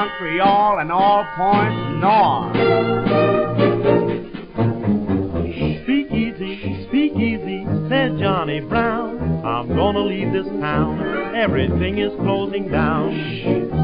Montreal and all points north. Speak easy, speak easy, said Johnny Brown. I'm gonna leave this town. Everything is closing down.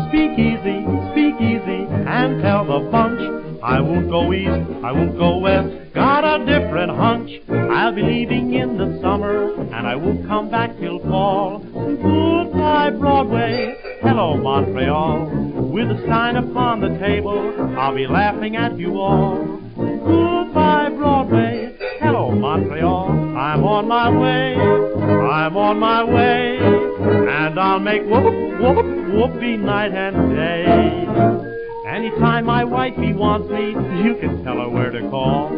Speak easy, speak easy, and tell the bunch I won't go east, I won't go west. Got a different hunch. I'll be leaving in the summer, and I won't come back till fall. Goodbye, Broadway. Hello, Montreal. With a sign upon the table, I'll be laughing at you all. Goodbye, Broadway. Hello, Montreal. I'm on my way. I'm on my way. And I'll make whoop, whoop, whoopee night and day. Anytime my wifey wants me, you can tell her where to call.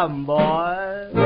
come, boy.